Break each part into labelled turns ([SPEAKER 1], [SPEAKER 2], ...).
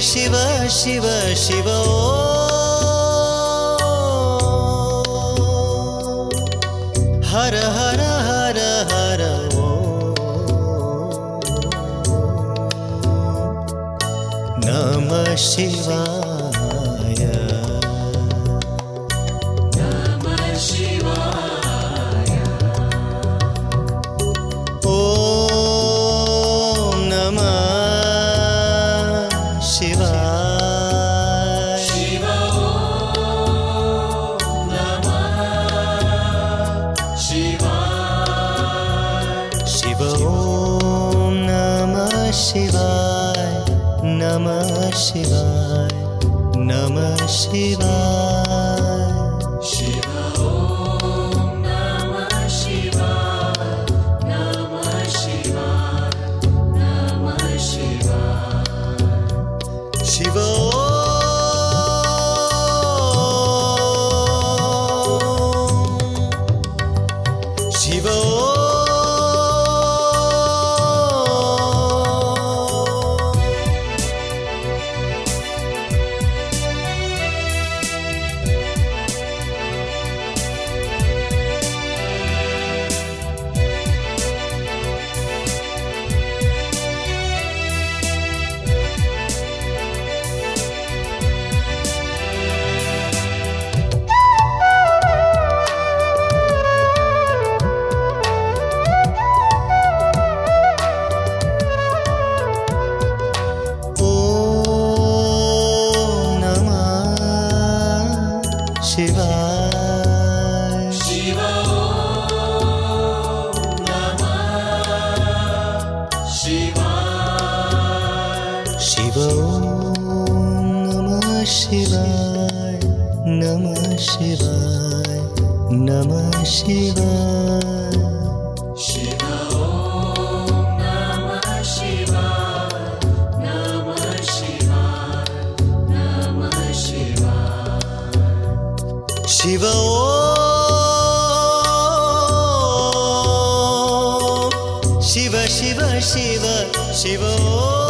[SPEAKER 1] शिव शिव शिव हर हर हर हर नमः शिवाय शिव ॐ नमः शिवाय नमः शिवाय नमः शिवाय। शिव शिवाय नमः शिवाय नमः शिवाय शिव ॐ शिव शिव शिव शिव ॐ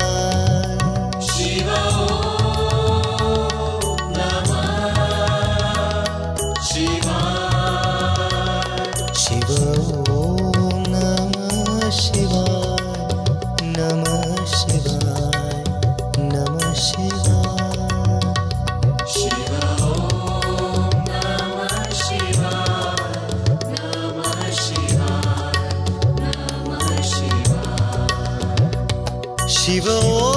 [SPEAKER 1] शिव ॐ शिव